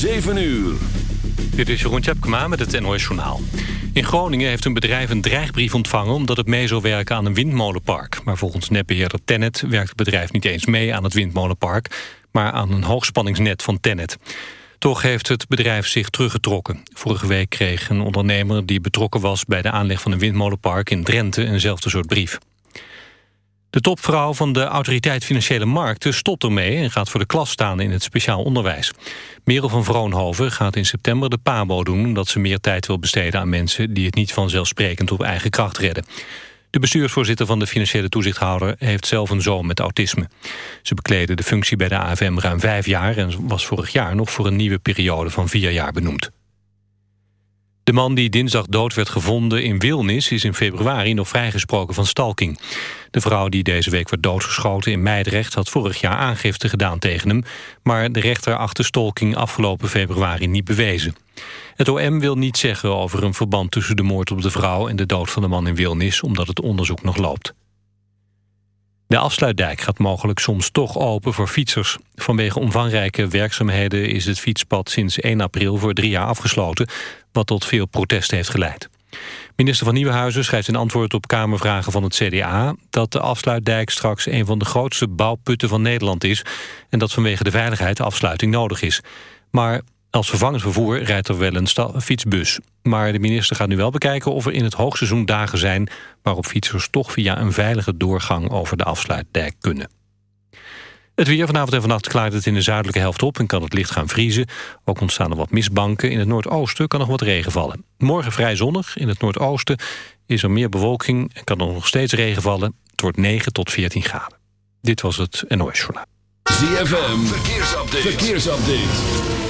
7 uur. Dit is Jeroen Tjepkema met het NOS Journaal. In Groningen heeft een bedrijf een dreigbrief ontvangen... omdat het mee zou werken aan een windmolenpark. Maar volgens netbeheerder Tennet werkt het bedrijf niet eens mee aan het windmolenpark... maar aan een hoogspanningsnet van Tennet. Toch heeft het bedrijf zich teruggetrokken. Vorige week kreeg een ondernemer die betrokken was... bij de aanleg van een windmolenpark in Drenthe eenzelfde soort brief. De topvrouw van de Autoriteit Financiële Markten stopt ermee... en gaat voor de klas staan in het speciaal onderwijs. Merel van Vroonhoven gaat in september de PABO doen... omdat ze meer tijd wil besteden aan mensen... die het niet vanzelfsprekend op eigen kracht redden. De bestuursvoorzitter van de financiële toezichthouder... heeft zelf een zoon met autisme. Ze bekleedde de functie bij de AFM ruim vijf jaar... en was vorig jaar nog voor een nieuwe periode van vier jaar benoemd. De man die dinsdag dood werd gevonden in Wilnis... is in februari nog vrijgesproken van stalking. De vrouw die deze week werd doodgeschoten in Meidrecht... had vorig jaar aangifte gedaan tegen hem... maar de rechter achter stalking afgelopen februari niet bewezen. Het OM wil niet zeggen over een verband tussen de moord op de vrouw... en de dood van de man in Wilnis, omdat het onderzoek nog loopt. De afsluitdijk gaat mogelijk soms toch open voor fietsers. Vanwege omvangrijke werkzaamheden is het fietspad sinds 1 april voor drie jaar afgesloten, wat tot veel protest heeft geleid. Minister van Nieuwenhuizen schrijft in antwoord op Kamervragen van het CDA... dat de afsluitdijk straks een van de grootste bouwputten van Nederland is... en dat vanwege de veiligheid de afsluiting nodig is. Maar als vervangend vervoer rijdt er wel een fietsbus. Maar de minister gaat nu wel bekijken of er in het hoogseizoen dagen zijn... waarop fietsers toch via een veilige doorgang over de afsluitdijk kunnen. Het weer vanavond en vannacht klaart het in de zuidelijke helft op... en kan het licht gaan vriezen. Ook ontstaan er wat mistbanken. In het noordoosten kan nog wat regen vallen. Morgen vrij zonnig. In het noordoosten is er meer bewolking... en kan er nog steeds regen vallen. Het wordt 9 tot 14 graden. Dit was het NOS Journaal. ZFM, verkeersupdate. verkeersupdate.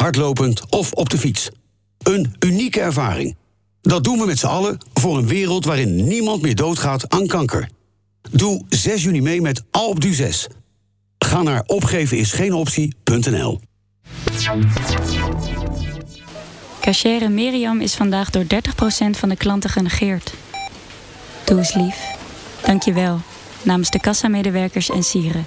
hardlopend of op de fiets. Een unieke ervaring. Dat doen we met z'n allen voor een wereld waarin niemand meer doodgaat aan kanker. Doe 6 juni mee met Alpe d'Huez. Ga naar opgevenisgeenoptie.nl Cachere Miriam is vandaag door 30% van de klanten genegeerd. Doe eens lief. Dank je wel. Namens de kassamedewerkers en sieren.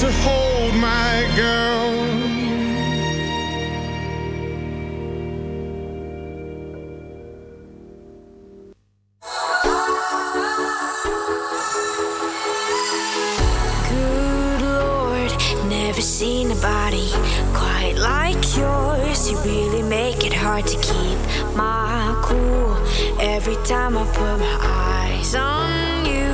To hold my girl. Good Lord, never seen a body quite like yours. You really make it hard to keep my cool every time I put my eyes on you.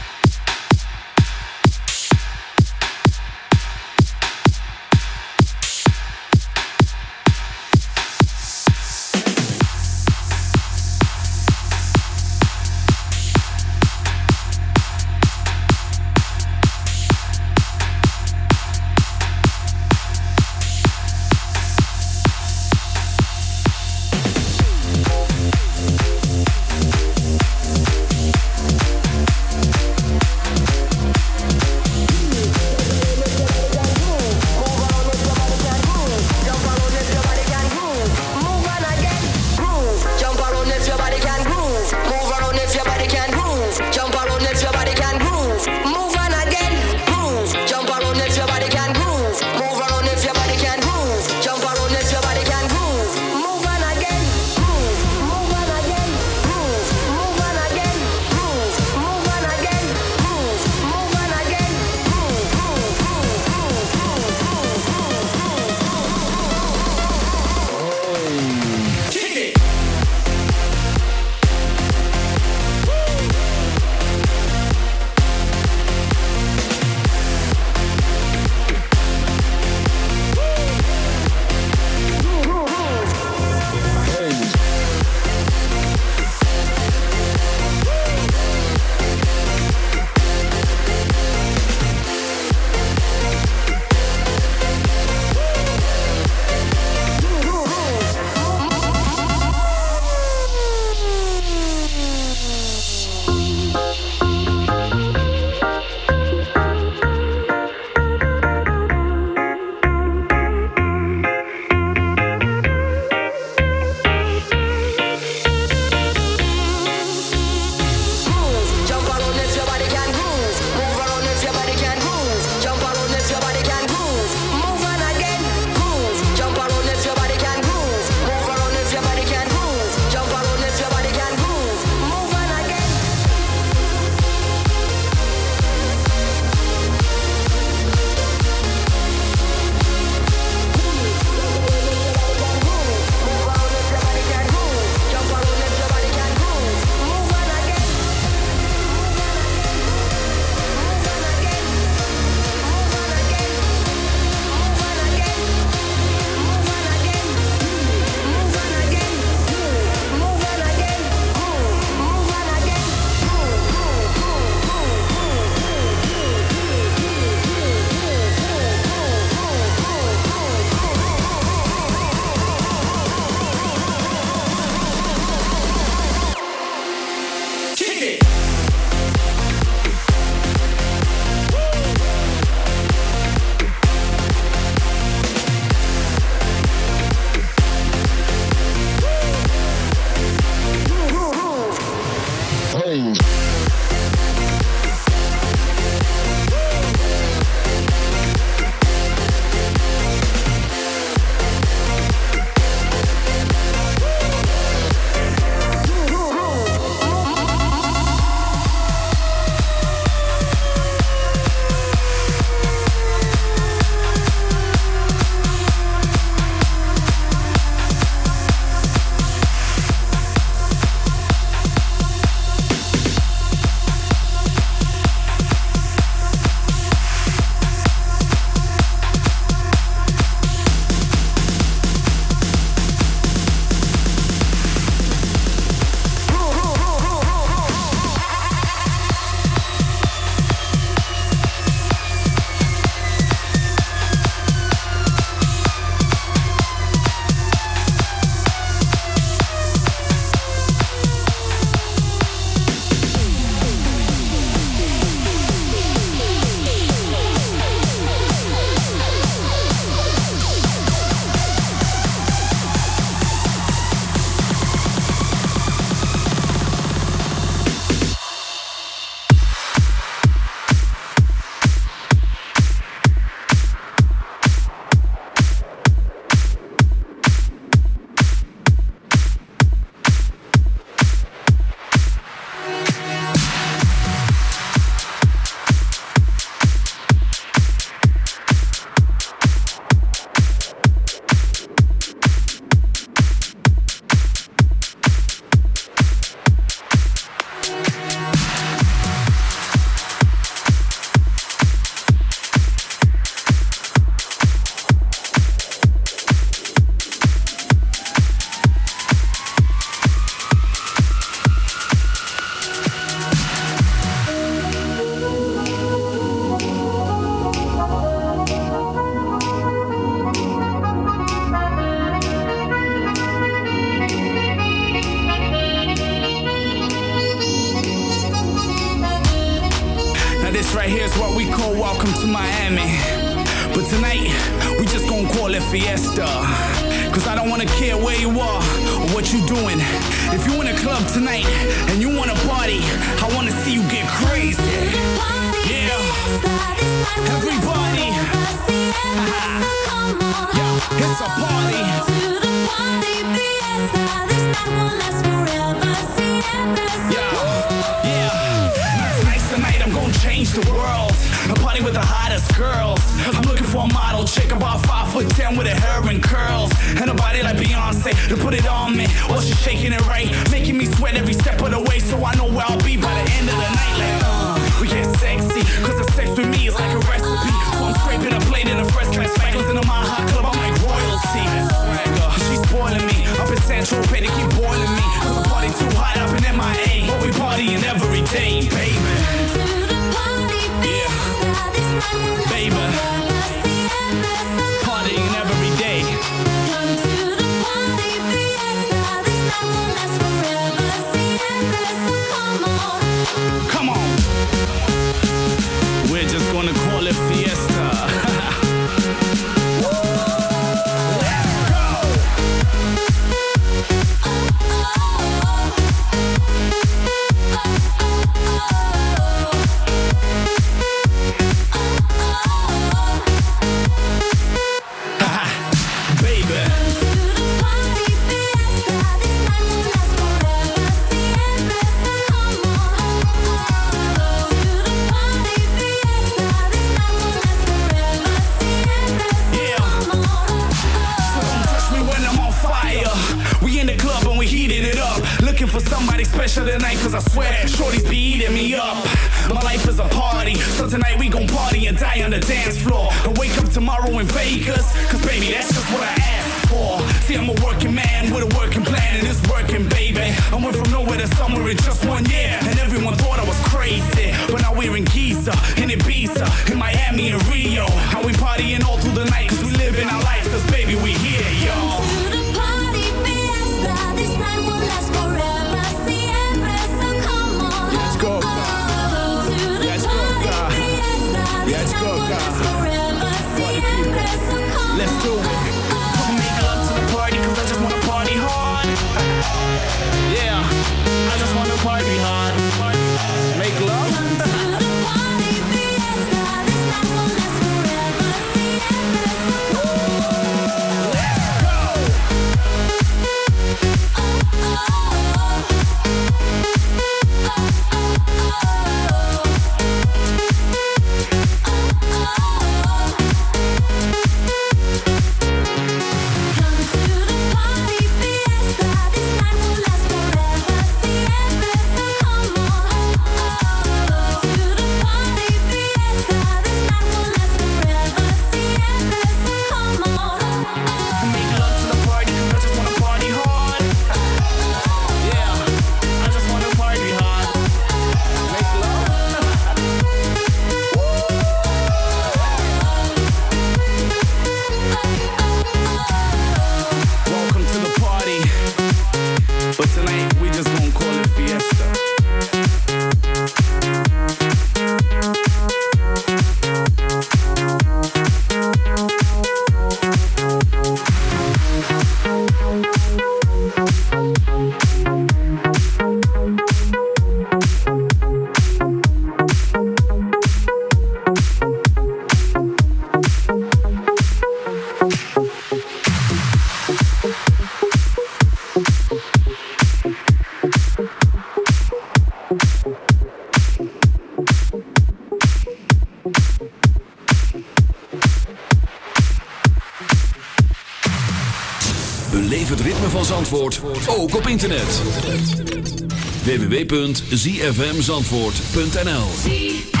www.zfmzandvoort.nl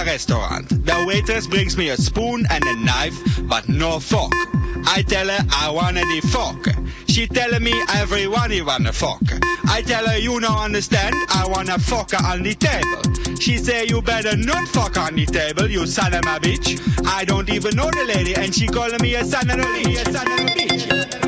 A restaurant. The waitress brings me a spoon and a knife, but no fork. I tell her I want the fork. She tell me everyone you want a fork. I tell her you don't understand, I want a fork on the table. She say you better not fuck on the table, you son of a bitch. I don't even know the lady, and she calling me a son of a bitch.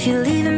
if you're leaving